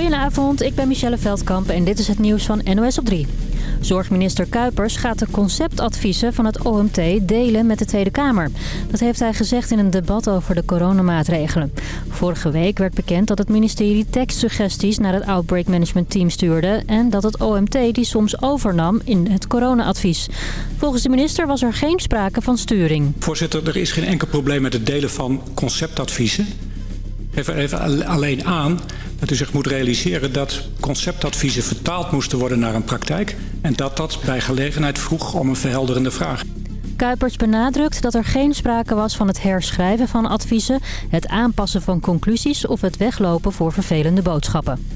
Goedenavond, ik ben Michelle Veldkamp en dit is het nieuws van NOS op 3. Zorgminister Kuipers gaat de conceptadviezen van het OMT delen met de Tweede Kamer. Dat heeft hij gezegd in een debat over de coronamaatregelen. Vorige week werd bekend dat het ministerie tekstsuggesties naar het Outbreak Management Team stuurde... en dat het OMT die soms overnam in het coronaadvies. Volgens de minister was er geen sprake van sturing. Voorzitter, er is geen enkel probleem met het delen van conceptadviezen. Even, even alleen aan dat u zich moet realiseren dat conceptadviezen vertaald moesten worden naar een praktijk. En dat dat bij gelegenheid vroeg om een verhelderende vraag. Kuipers benadrukt dat er geen sprake was van het herschrijven van adviezen... het aanpassen van conclusies of het weglopen voor vervelende boodschappen.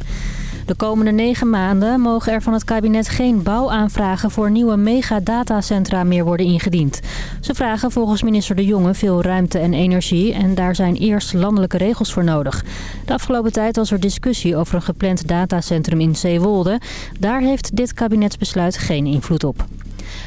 De komende negen maanden mogen er van het kabinet geen bouwaanvragen voor nieuwe megadatacentra meer worden ingediend. Ze vragen volgens minister De Jonge veel ruimte en energie en daar zijn eerst landelijke regels voor nodig. De afgelopen tijd was er discussie over een gepland datacentrum in Zeewolde. Daar heeft dit kabinetsbesluit geen invloed op.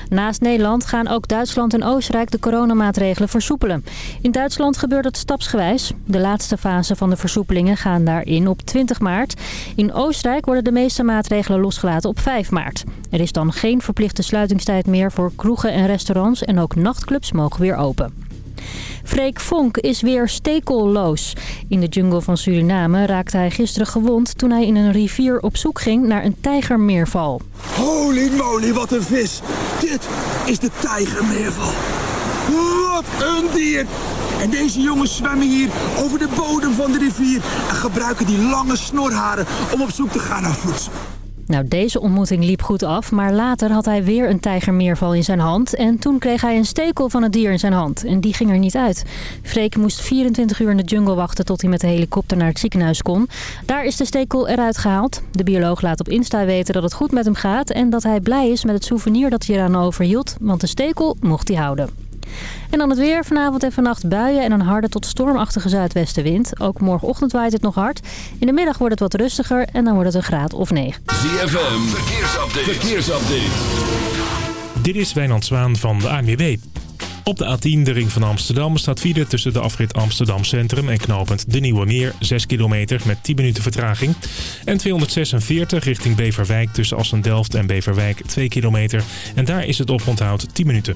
Naast Nederland gaan ook Duitsland en Oostenrijk de coronamaatregelen versoepelen. In Duitsland gebeurt het stapsgewijs. De laatste fase van de versoepelingen gaan daarin op 20 maart. In Oostenrijk worden de meeste maatregelen losgelaten op 5 maart. Er is dan geen verplichte sluitingstijd meer voor kroegen en restaurants en ook nachtclubs mogen weer open. Freek Vonk is weer stekelloos. In de jungle van Suriname raakte hij gisteren gewond toen hij in een rivier op zoek ging naar een tijgermeerval. Holy moly, wat een vis! Dit is de tijgermeerval. Wat een dier! En deze jongens zwemmen hier over de bodem van de rivier en gebruiken die lange snorharen om op zoek te gaan naar voedsel. Nou, deze ontmoeting liep goed af, maar later had hij weer een tijgermeerval in zijn hand. En toen kreeg hij een stekel van het dier in zijn hand. En die ging er niet uit. Freek moest 24 uur in de jungle wachten tot hij met de helikopter naar het ziekenhuis kon. Daar is de stekel eruit gehaald. De bioloog laat op Insta weten dat het goed met hem gaat... en dat hij blij is met het souvenir dat hij eraan overhield, want de stekel mocht hij houden. En dan het weer. Vanavond en vannacht buien en een harde tot stormachtige zuidwestenwind. Ook morgenochtend waait het nog hard. In de middag wordt het wat rustiger en dan wordt het een graad of 9. ZFM, verkeersupdate. verkeersupdate. Dit is Wijnand Zwaan van de ANWB. Op de A10, de ring van Amsterdam, staat file tussen de afrit Amsterdam Centrum en knooppunt De Nieuwe Meer. 6 kilometer met 10 minuten vertraging. En 246 richting Beverwijk tussen Assen-Delft en Beverwijk 2 kilometer. En daar is het oponthoud 10 minuten.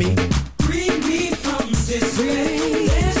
Free me from this way.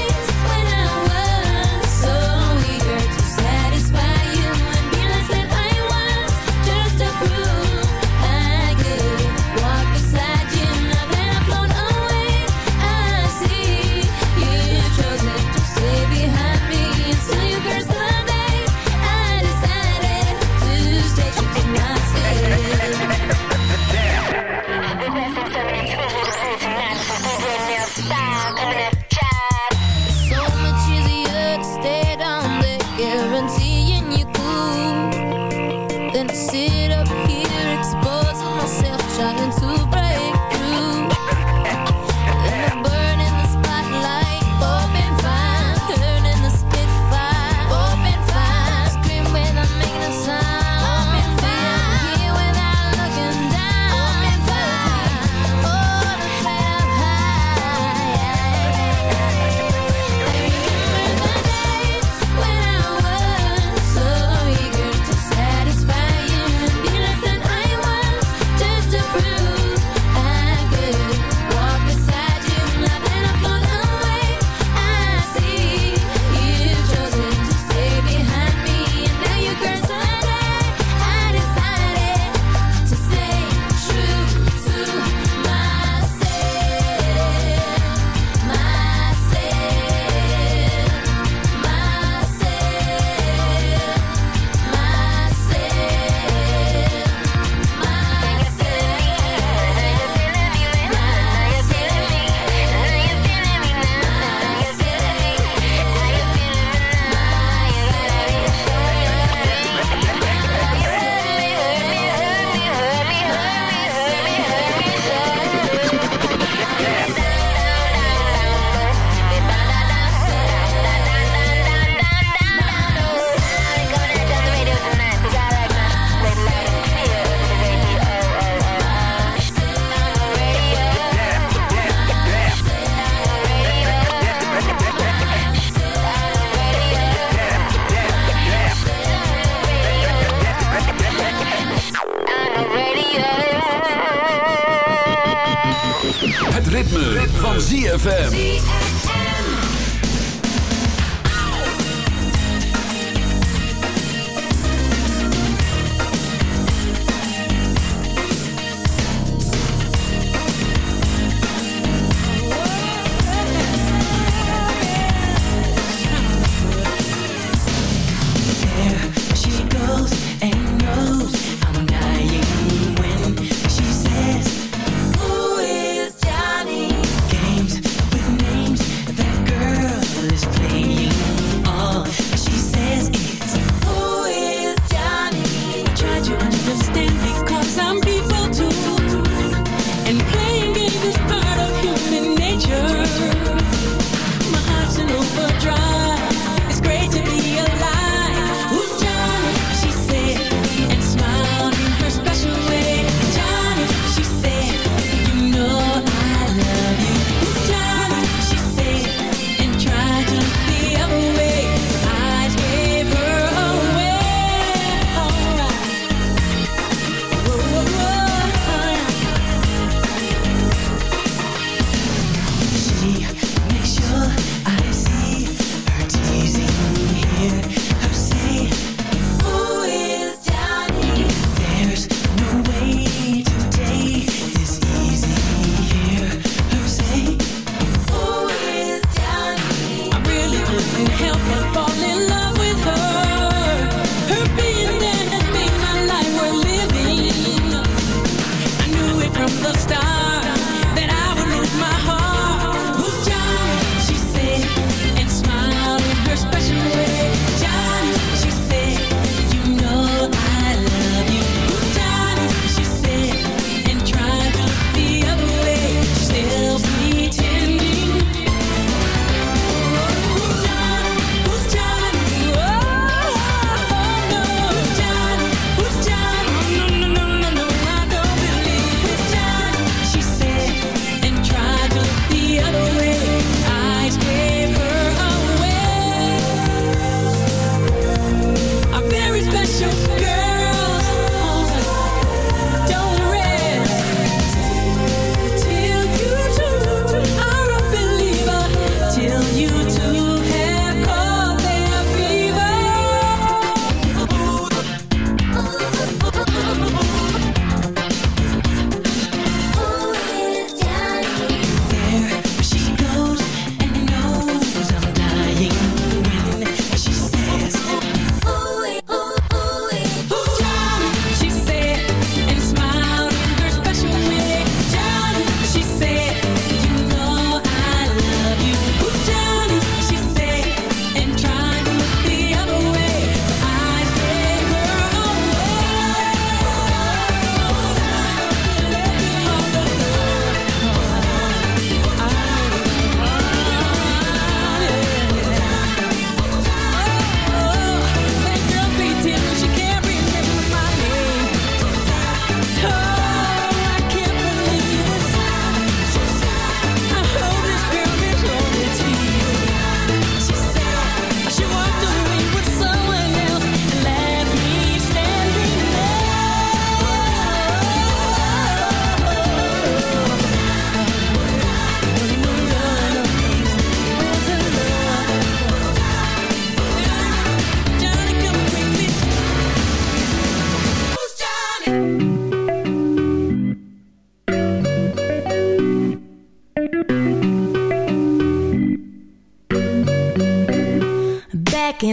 Ritme, van ZFM.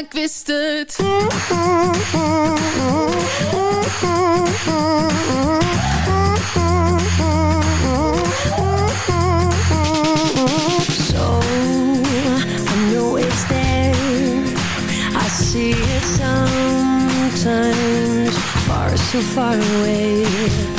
ik wist het. So, I know it's there. I see it sometimes, far too so far away.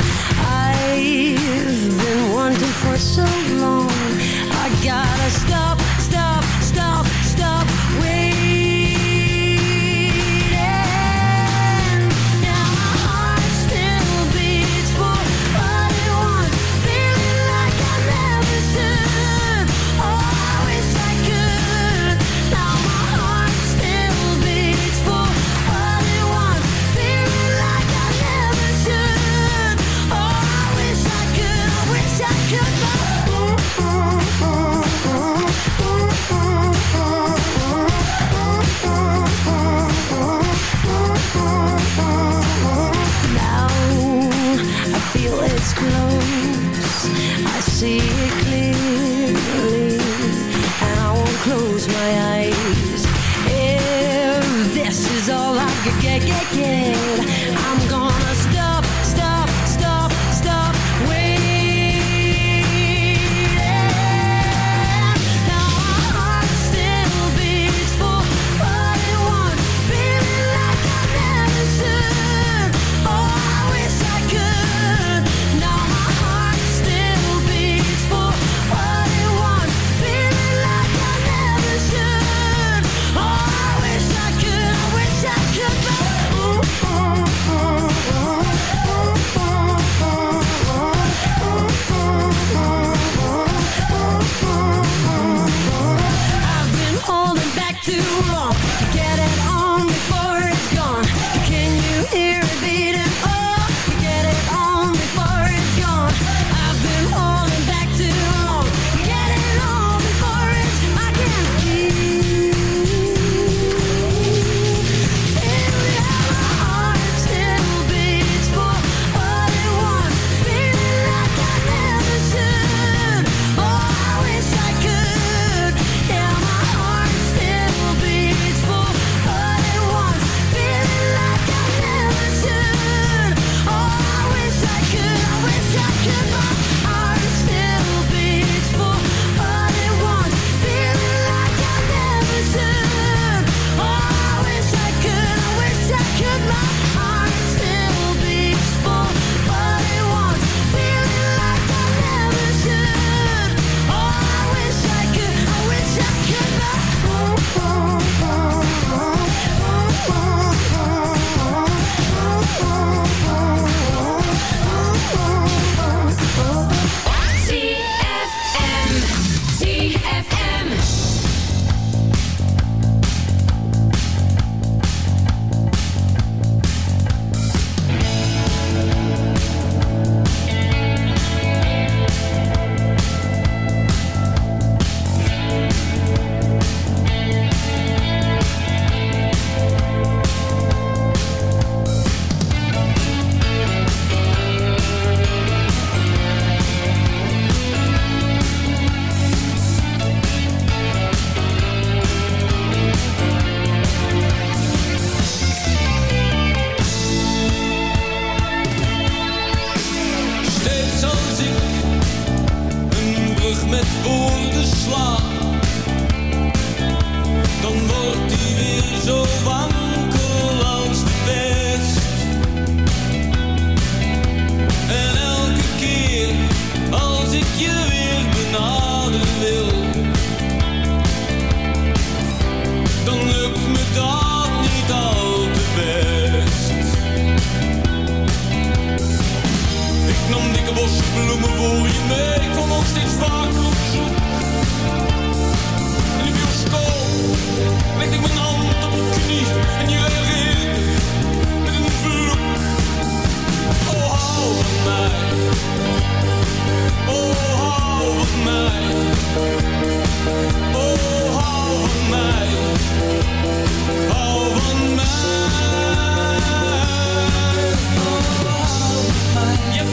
see it clearly And I won't close my eyes. If this is all I could get, get, get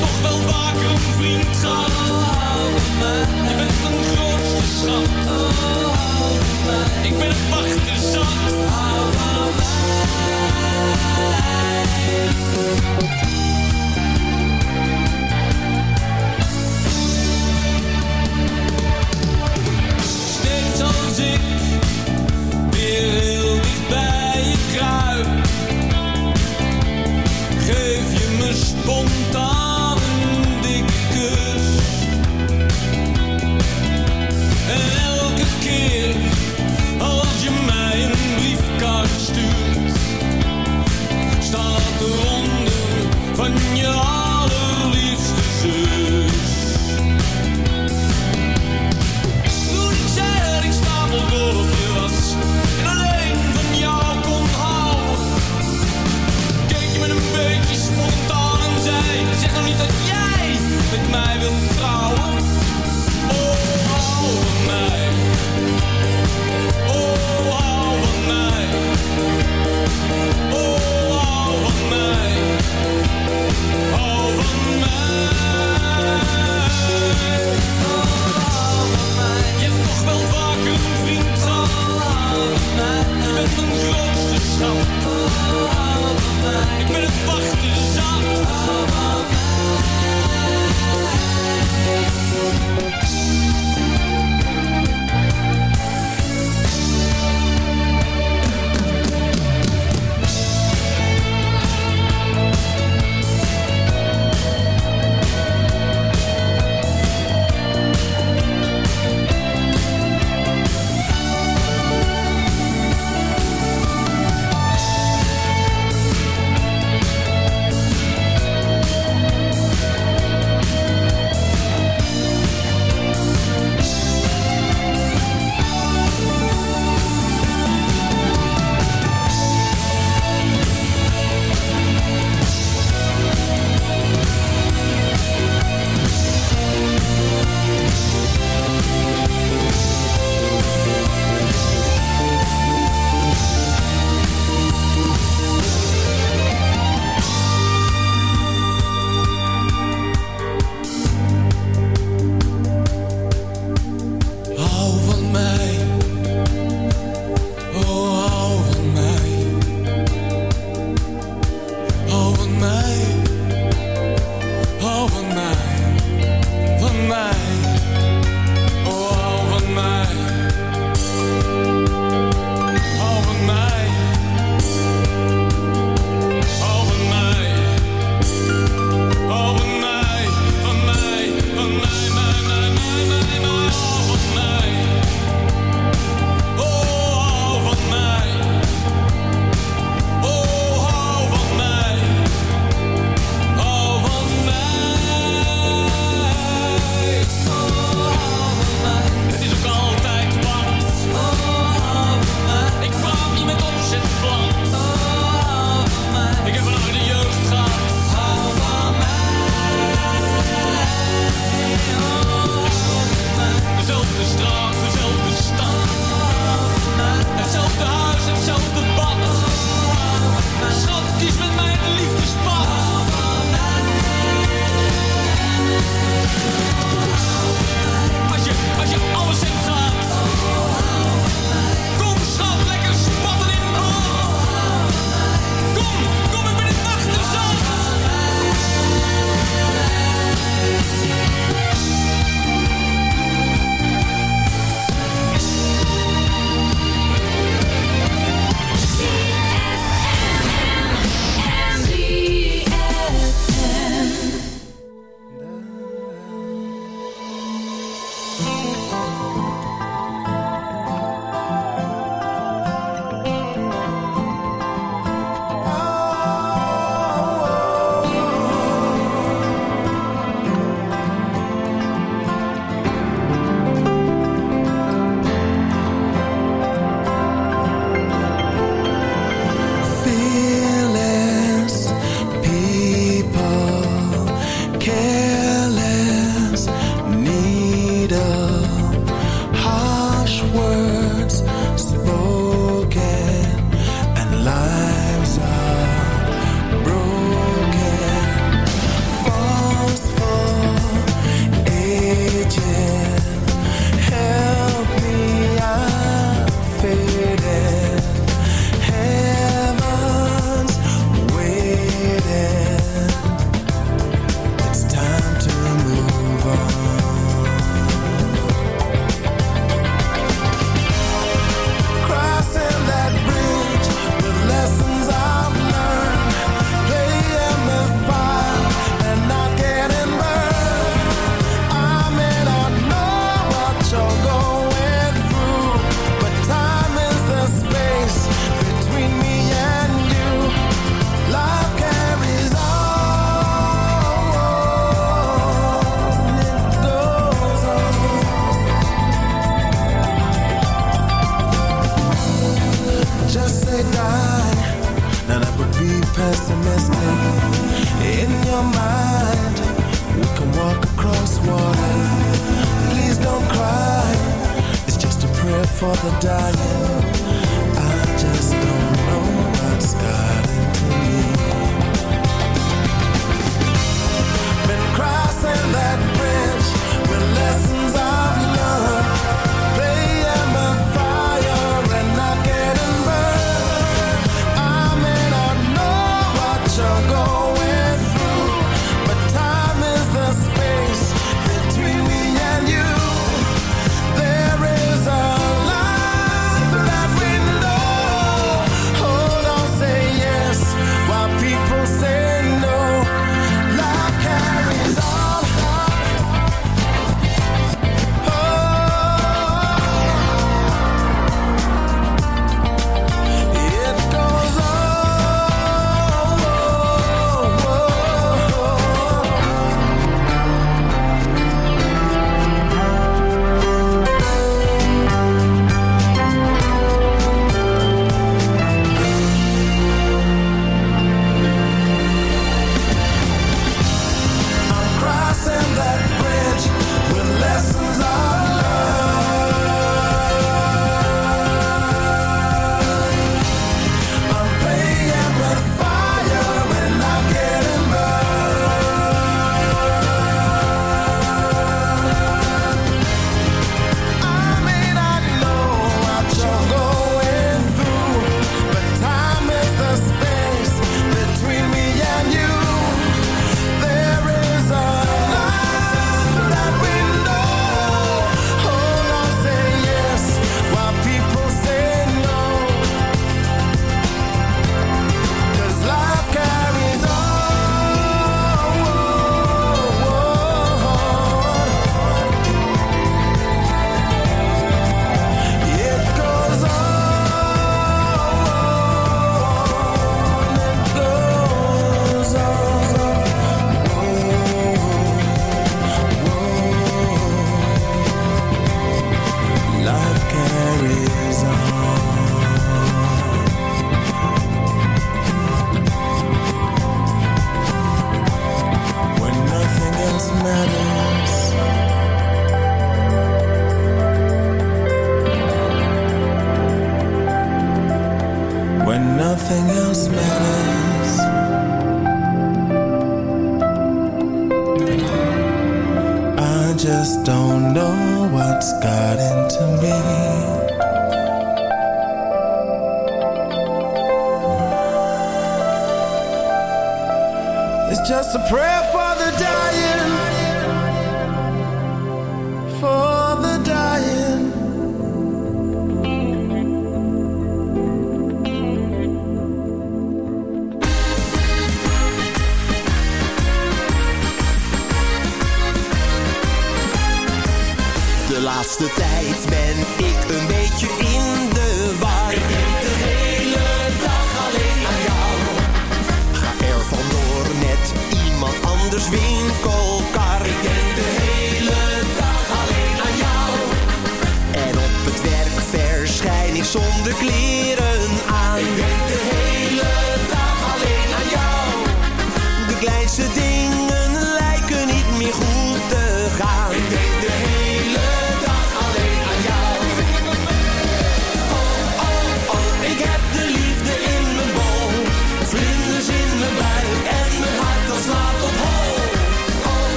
toch wel vaker een vriend. Je bent mijn grootste schat. Ik ben het wachten zat. Hou willen trouwen. Oh, oude mij, Oh, oude mij, Oh, oude meid. Oude mij. Je hebt toch wel vaker een vriend Oh, over mij. Je bent een grootste schat. Ik ben het wachten.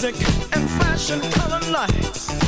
music and fashion color lights.